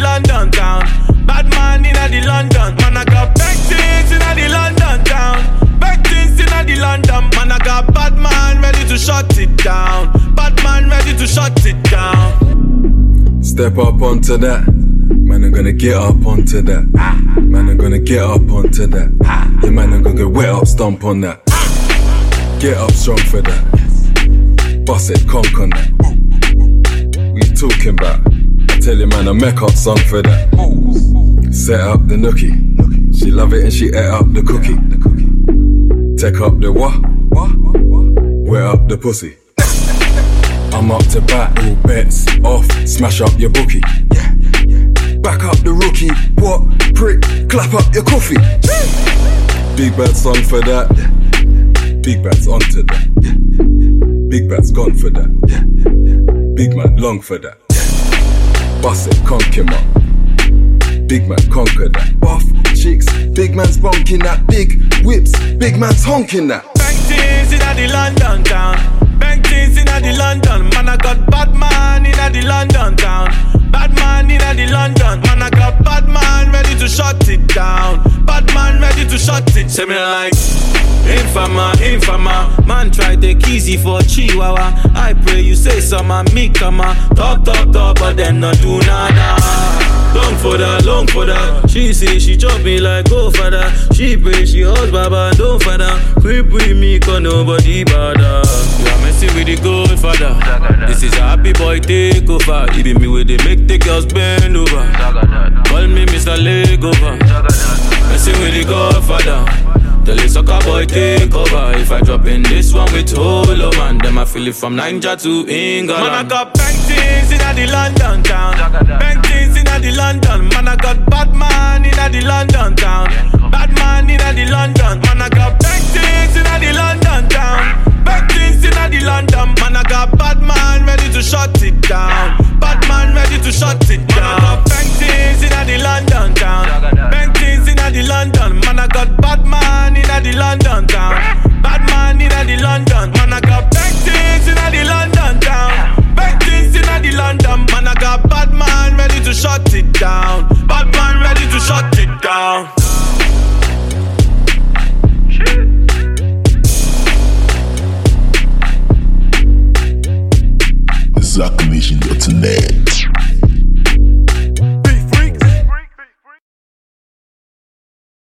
London town. Bad man inna the London. Man, I got back things inna the London town. Back things inna the London. Man, I got bad man ready to shut it down. Bad man ready to shut it down. Step up onto that. Man, I'm gonna get up onto that. Man, I'm gonna get up onto that. Yeah, man, I'm gonna get wet up, stomp on that. Get up strong for that. Bust it, conk on that. We talking about? Tell you, man, I make up song for that. Set up the nookie. She love it and she ate up the cookie. Take up the what? Wet up the pussy. I'm up to bat, all bets off, smash up your bookie. Back up the rookie, what? Prick, clap up your coffee. Big bad song for that. Big bad's onto that. Big bad's gone for that. Big man long for that. Bust it, him up. Big man conquer that. Buff chicks, big man's bonking that. Big whips, big man's honking that. Bang things in the London town. Bang things in the London. Man, I got bad man in the London town. Bad man in the London. Man, I got bad man ready to shut it down. Bad man ready to shut it. Say me like. Infama, infama, man try take easy for Chihuahua. I pray you say some and me come. Talk, talk, talk, but then not do nada. Long for that, long for that. She say she chop me like go that. She pray she hus baba, don't that. Creep with me, cause nobody bother. You are messing with the good father. This is a happy boy take over. It be me with the make the girls bend over. Call me Mr. Legover. Messing with the godfather. The boy take over. If I drop in this one with Holo man Them I feel it from Naija to England. Man I got bang things in the London town. Bang things in the London. Man I got bad man in the London town. Bad man in the London. Man I got bang things in the London town. Bang things in the London. Man I got bad man ready to shut it down. Bad man ready to shut it down shut it down